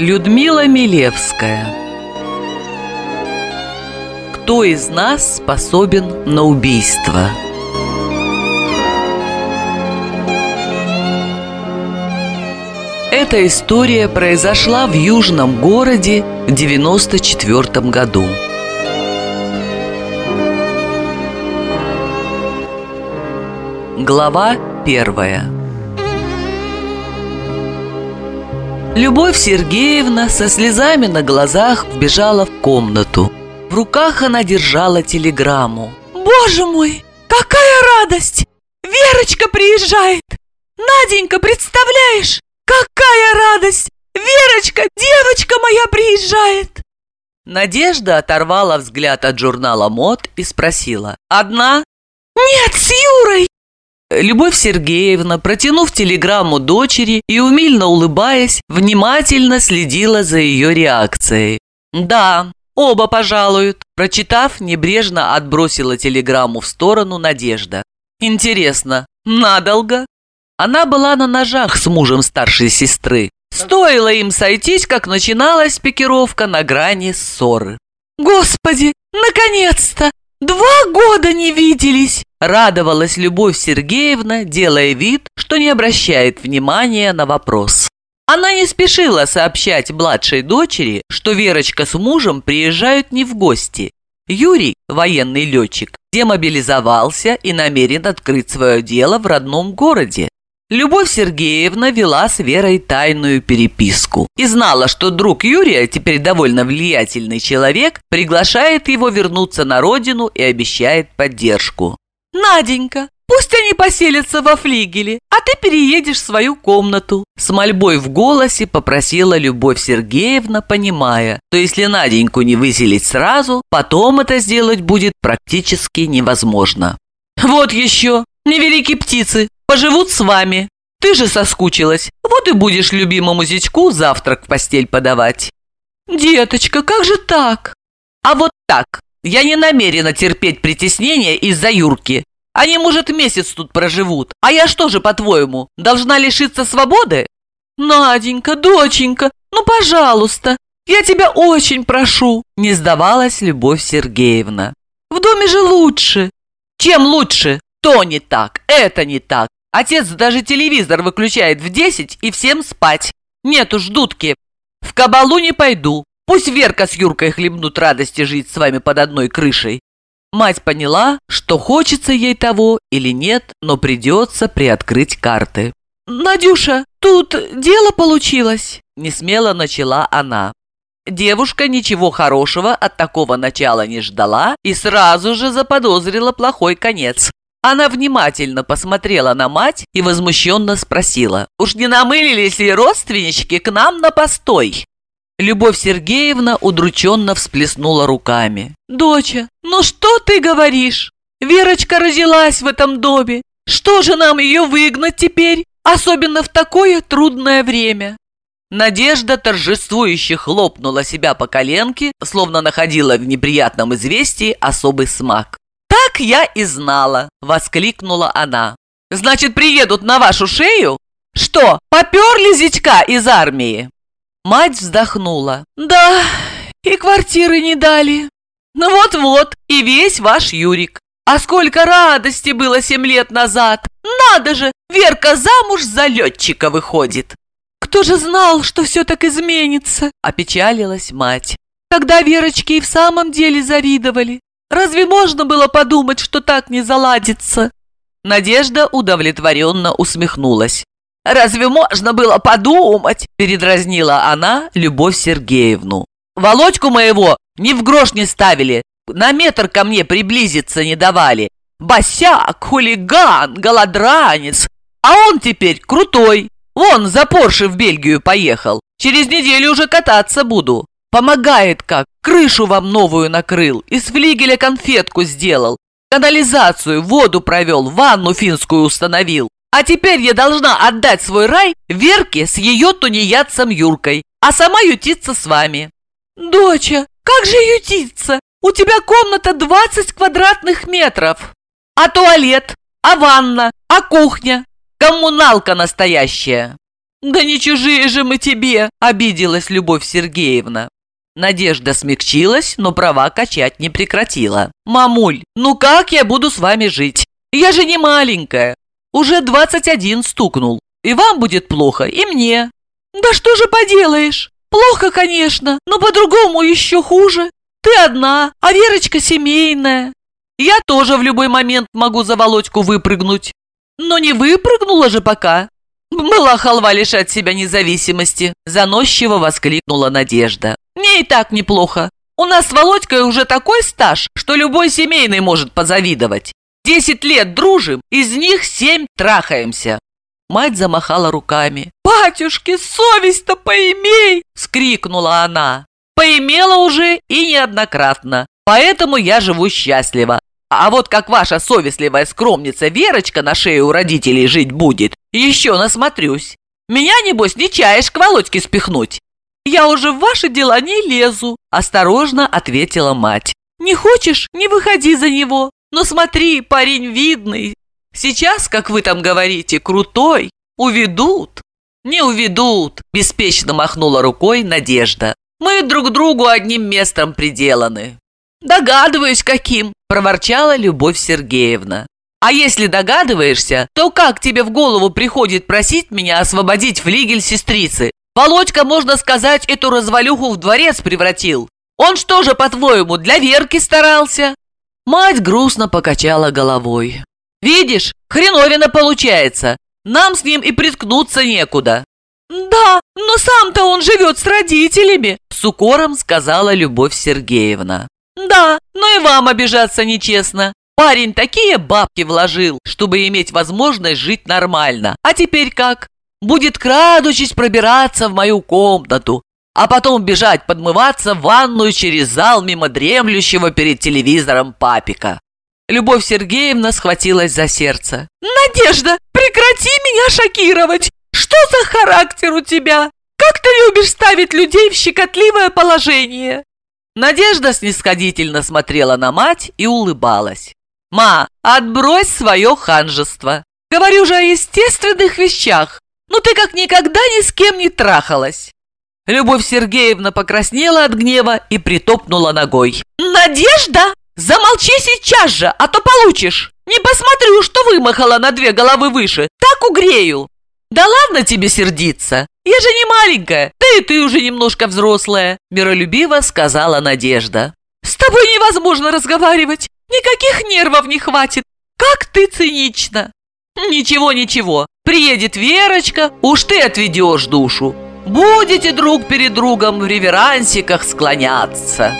Людмила Милевская Кто из нас способен на убийство? Эта история произошла в южном городе в 94 году. Глава первая Любовь Сергеевна со слезами на глазах вбежала в комнату. В руках она держала телеграмму. «Боже мой, какая радость! Верочка приезжает! Наденька, представляешь? Какая радость! Верочка, девочка моя приезжает!» Надежда оторвала взгляд от журнала мод и спросила. «Одна?» «Нет, с Юрой!» Любовь Сергеевна, протянув телеграмму дочери и умильно улыбаясь, внимательно следила за ее реакцией. «Да, оба пожалуют», прочитав, небрежно отбросила телеграмму в сторону Надежда. «Интересно, надолго?» Она была на ножах с мужем старшей сестры. Стоило им сойтись, как начиналась пикировка на грани ссоры. «Господи, наконец-то! Два года не виделись!» Радовалась Любовь Сергеевна, делая вид, что не обращает внимания на вопрос. Она не спешила сообщать младшей дочери, что Верочка с мужем приезжают не в гости. Юрий, военный летчик, демобилизовался и намерен открыть свое дело в родном городе. Любовь Сергеевна вела с Верой тайную переписку и знала, что друг Юрия, теперь довольно влиятельный человек, приглашает его вернуться на родину и обещает поддержку. «Наденька, пусть они поселятся во флигеле, а ты переедешь в свою комнату». С мольбой в голосе попросила Любовь Сергеевна, понимая, что если Наденьку не выселить сразу, потом это сделать будет практически невозможно. «Вот еще, невеликие птицы, поживут с вами. Ты же соскучилась, вот и будешь любимому зятьку завтрак в постель подавать». «Деточка, как же так?» «А вот так. Я не намерена терпеть притеснения из-за Юрки. Они, может, месяц тут проживут. А я что же, по-твоему, должна лишиться свободы?» «Наденька, доченька, ну, пожалуйста, я тебя очень прошу!» Не сдавалась Любовь Сергеевна. «В доме же лучше!» «Чем лучше? То не так, это не так. Отец даже телевизор выключает в десять и всем спать. Нет уж, дудки. В кабалу не пойду. Пусть Верка с Юркой хлебнут радости жить с вами под одной крышей. Мать поняла, что хочется ей того или нет, но придется приоткрыть карты. «Надюша, тут дело получилось!» – несмело начала она. Девушка ничего хорошего от такого начала не ждала и сразу же заподозрила плохой конец. Она внимательно посмотрела на мать и возмущенно спросила, «Уж не намылились ли родственнички к нам на постой?» Любовь Сергеевна удрученно всплеснула руками. «Доча, ну что ты говоришь? Верочка родилась в этом доме. Что же нам ее выгнать теперь, особенно в такое трудное время?» Надежда торжествующе хлопнула себя по коленке, словно находила в неприятном известии особый смак. «Так я и знала!» – воскликнула она. «Значит, приедут на вашу шею? Что, поперли зятька из армии?» Мать вздохнула. «Да, и квартиры не дали. Ну вот-вот, и весь ваш Юрик. А сколько радости было семь лет назад! Надо же, Верка замуж за летчика выходит!» «Кто же знал, что все так изменится?» – опечалилась мать. «Когда Верочке и в самом деле завидовали. Разве можно было подумать, что так не заладится?» Надежда удовлетворенно усмехнулась. «Разве можно было подумать?» – передразнила она Любовь Сергеевну. «Володьку моего ни в грош не ставили, на метр ко мне приблизиться не давали. Босяк, хулиган, голодранец. А он теперь крутой. Вон, за Порше в Бельгию поехал. Через неделю уже кататься буду. Помогает как. Крышу вам новую накрыл, из флигеля конфетку сделал, канализацию, воду провел, ванну финскую установил. А теперь я должна отдать свой рай Верке с ее тунеядцем Юркой, а сама ютиться с вами». «Доча, как же ютиться? У тебя комната 20 квадратных метров. А туалет? А ванна? А кухня? Коммуналка настоящая». Да не чужие же мы тебе, обиделась Любовь Сергеевна. Надежда смягчилась, но права качать не прекратила. «Мамуль, ну как я буду с вами жить? Я же не маленькая. Уже 21 стукнул. И вам будет плохо, и мне». «Да что же поделаешь? Плохо, конечно, но по-другому еще хуже. Ты одна, а Верочка семейная. Я тоже в любой момент могу за Володьку выпрыгнуть. Но не выпрыгнула же пока. Была халва лишать себя независимости, заносчиво воскликнула Надежда. Мне и так неплохо. У нас с Володькой уже такой стаж, что любой семейный может позавидовать. Десять лет дружим, из них семь трахаемся. Мать замахала руками. «Батюшки, совесть-то поимей!» – скрикнула она. «Поимела уже и неоднократно, поэтому я живу счастливо. А вот как ваша совестливая скромница Верочка на шее у родителей жить будет, еще насмотрюсь. Меня, небось, не чаешь к Володьке спихнуть?» «Я уже в ваши дела не лезу», – осторожно ответила мать. «Не хочешь – не выходи за него. Но смотри, парень видный, Сейчас, как вы там говорите, крутой. Уведут. Не уведут, беспечно махнула рукой Надежда. Мы друг другу одним местом приделаны. Догадываюсь, каким, проворчала Любовь Сергеевна. А если догадываешься, то как тебе в голову приходит просить меня освободить флигель сестрицы? Володька, можно сказать, эту развалюху в дворец превратил. Он что же, по-твоему, для Верки старался?» Мать грустно покачала головой. Видишь, хреновина получается. Нам с ним и приткнуться некуда». «Да, но сам-то он живет с родителями», – с укором сказала Любовь Сергеевна. «Да, но и вам обижаться нечестно. Парень такие бабки вложил, чтобы иметь возможность жить нормально. А теперь как? Будет крадучись пробираться в мою комнату, а потом бежать подмываться в ванную через зал мимо дремлющего перед телевизором папика. Любовь Сергеевна схватилась за сердце. «Надежда, прекрати меня шокировать! Что за характер у тебя? Как ты любишь ставить людей в щекотливое положение?» Надежда снисходительно смотрела на мать и улыбалась. «Ма, отбрось свое ханжество. Говорю же о естественных вещах. Ну ты как никогда ни с кем не трахалась». Любовь Сергеевна покраснела от гнева и притопнула ногой. «Надежда!» «Замолчи сейчас же, а то получишь! Не посмотрю, что вымахала на две головы выше, так угрею!» «Да ладно тебе сердиться! Я же не маленькая, да и ты уже немножко взрослая!» Миролюбиво сказала Надежда. «С тобой невозможно разговаривать! Никаких нервов не хватит! Как ты цинична!» «Ничего, ничего, приедет Верочка, уж ты отведешь душу! Будете друг перед другом в реверансиках склоняться!»